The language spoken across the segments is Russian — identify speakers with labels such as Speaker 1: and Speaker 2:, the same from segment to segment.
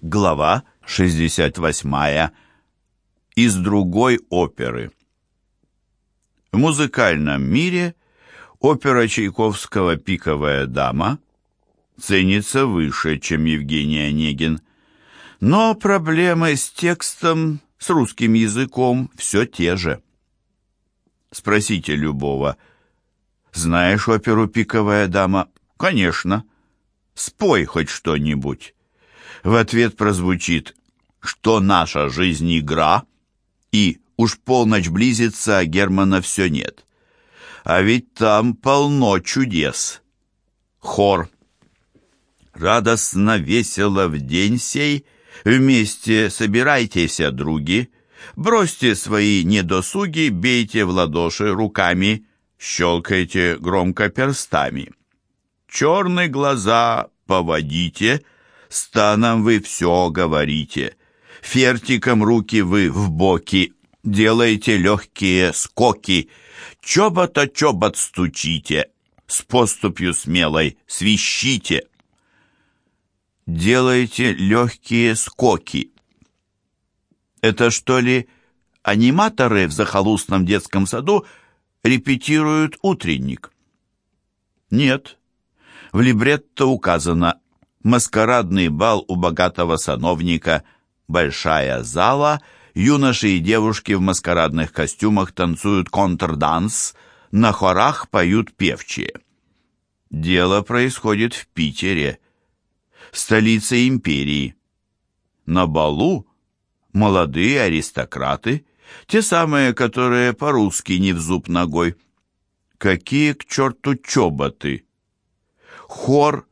Speaker 1: Глава 68. Из другой оперы. В музыкальном мире опера Чайковского «Пиковая дама» ценится выше, чем Евгений Онегин. Но проблемы с текстом, с русским языком все те же. Спросите любого. Знаешь оперу «Пиковая дама»? Конечно. Спой хоть что-нибудь. В ответ прозвучит «Что наша жизнь игра?» и «Уж полночь близится, а Германа все нет». А ведь там полно чудес. Хор. Радостно, весело в день сей, Вместе собирайтесь, други, Бросьте свои недосуги, Бейте в ладоши руками, Щелкайте громко перстами. Черные глаза поводите — станом вы все говорите. Фертиком руки вы в боки, делаете легкие скоки. Чобота чобот стучите, с поступью смелой свищите. Делаете легкие скоки. Это что ли аниматоры в захолустном детском саду репетируют утренник? Нет. В либретто указано маскарадный бал у богатого сановника, большая зала, юноши и девушки в маскарадных костюмах танцуют контрданс, на хорах поют певчие. Дело происходит в Питере, столице империи. На балу молодые аристократы, те самые, которые по-русски не в зуб ногой. Какие к черту чоботы! Хор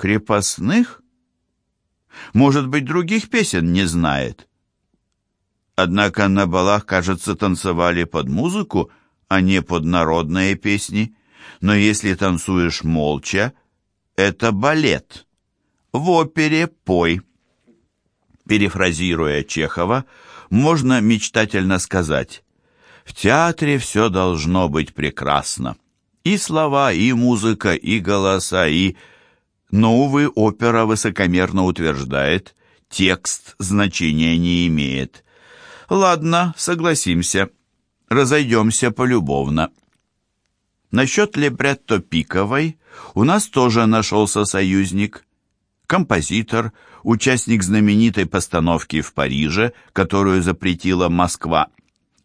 Speaker 1: крепостных? Может быть, других песен не знает. Однако на балах, кажется, танцевали под музыку, а не под народные песни. Но если танцуешь молча, это балет. В опере пой. Перефразируя Чехова, можно мечтательно сказать «В театре все должно быть прекрасно. И слова, и музыка, и голоса, и но, увы, опера высокомерно утверждает, текст значения не имеет. Ладно, согласимся, разойдемся полюбовно. Насчет либретто Пиковой у нас тоже нашелся союзник. Композитор, участник знаменитой постановки в Париже, которую запретила Москва.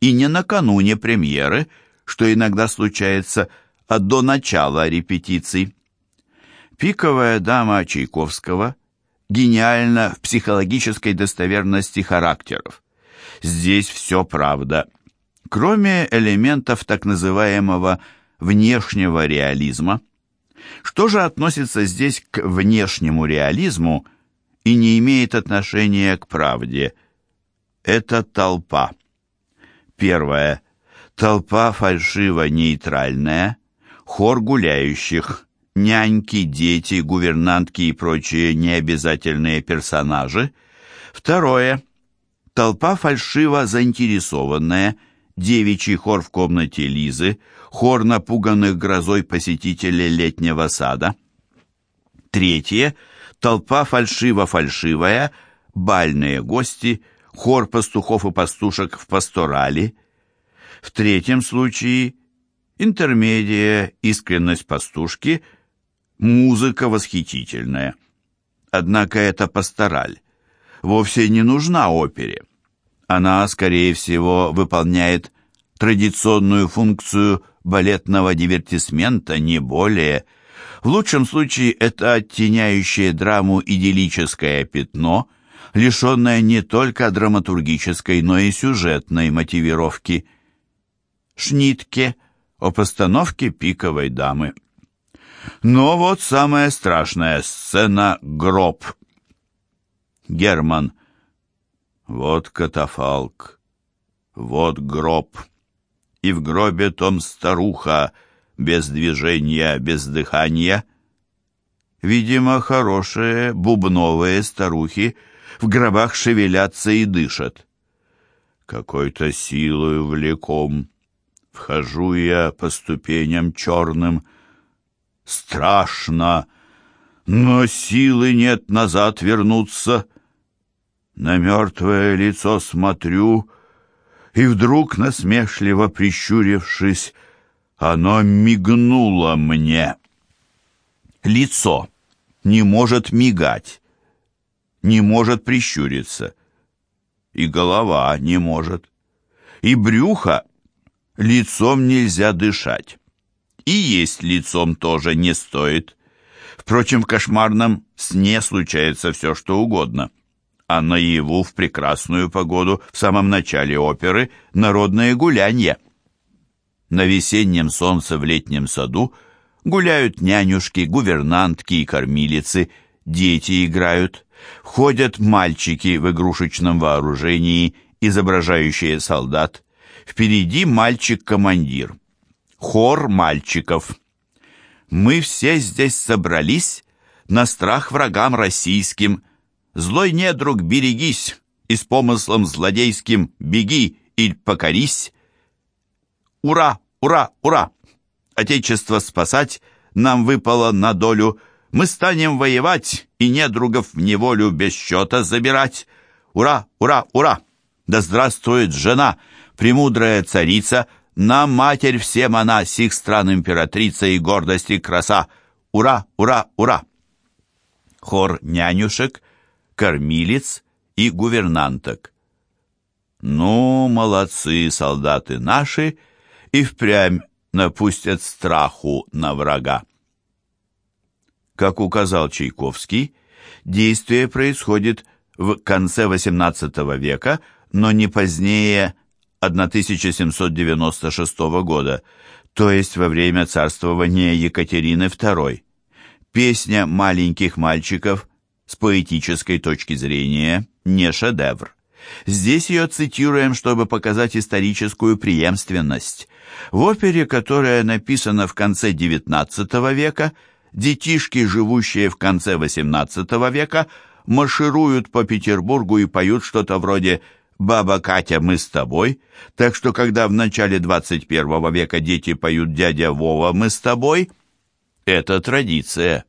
Speaker 1: И не накануне премьеры, что иногда случается, а до начала репетиций. Пиковая дама Чайковского гениальна в психологической достоверности характеров. Здесь все правда, кроме элементов так называемого внешнего реализма. Что же относится здесь к внешнему реализму и не имеет отношения к правде? Это толпа. Первое. Толпа фальшиво-нейтральная, хор гуляющих, няньки, дети, гувернантки и прочие необязательные персонажи. Второе. Толпа фальшиво заинтересованная, девичий хор в комнате Лизы, хор напуганных грозой посетителей летнего сада. Третье. Толпа фальшиво-фальшивая, бальные гости, хор пастухов и пастушек в пасторале. В третьем случае интермедия, искренность пастушки – Музыка восхитительная. Однако эта пастораль вовсе не нужна опере. Она, скорее всего, выполняет традиционную функцию балетного дивертисмента, не более. В лучшем случае это оттеняющее драму идиллическое пятно, лишенное не только драматургической, но и сюжетной мотивировки. Шнитке о постановке «Пиковой дамы». Но вот самая страшная сцена — гроб. Герман. Вот катафалк, вот гроб. И в гробе том старуха, без движения, без дыхания. Видимо, хорошие бубновые старухи в гробах шевелятся и дышат. Какой-то силою влеком. Вхожу я по ступеням черным, Страшно, но силы нет назад вернуться. На мертвое лицо смотрю, и вдруг, насмешливо прищурившись, оно мигнуло мне. Лицо не может мигать, не может прищуриться, и голова не может, и брюхо лицом нельзя дышать, и есть лицом тоже не стоит. Впрочем, в кошмарном сне случается все, что угодно. А наяву в прекрасную погоду в самом начале оперы народное гулянье. На весеннем солнце в летнем саду гуляют нянюшки, гувернантки и кормилицы, дети играют. Ходят мальчики в игрушечном вооружении, изображающие солдат. Впереди мальчик-командир. Хор мальчиков. Мы все здесь собрались на страх врагам российским. Злой недруг, берегись, и с помыслом злодейским беги или покорись. Ура, ура, ура! Отечество спасать нам выпало на долю. Мы станем воевать и недругов в неволю без счета забирать. Ура, ура, ура! Да здравствует жена, премудрая царица, нам матерь всем она, сих стран императрица и гордость и краса. Ура, ура, ура! Хор нянюшек, кормилец и гувернанток. Ну, молодцы солдаты наши, и впрямь напустят страху на врага. Как указал Чайковский, действие происходит в конце XVIII века, но не позднее 1796 года, то есть во время царствования Екатерины II. Песня маленьких мальчиков с поэтической точки зрения не шедевр. Здесь ее цитируем, чтобы показать историческую преемственность. В опере, которая написана в конце XIX века, детишки, живущие в конце XVIII века, маршируют по Петербургу и поют что-то вроде «Баба Катя, мы с тобой», так что когда в начале 21 века дети поют «Дядя Вова, мы с тобой», это традиция.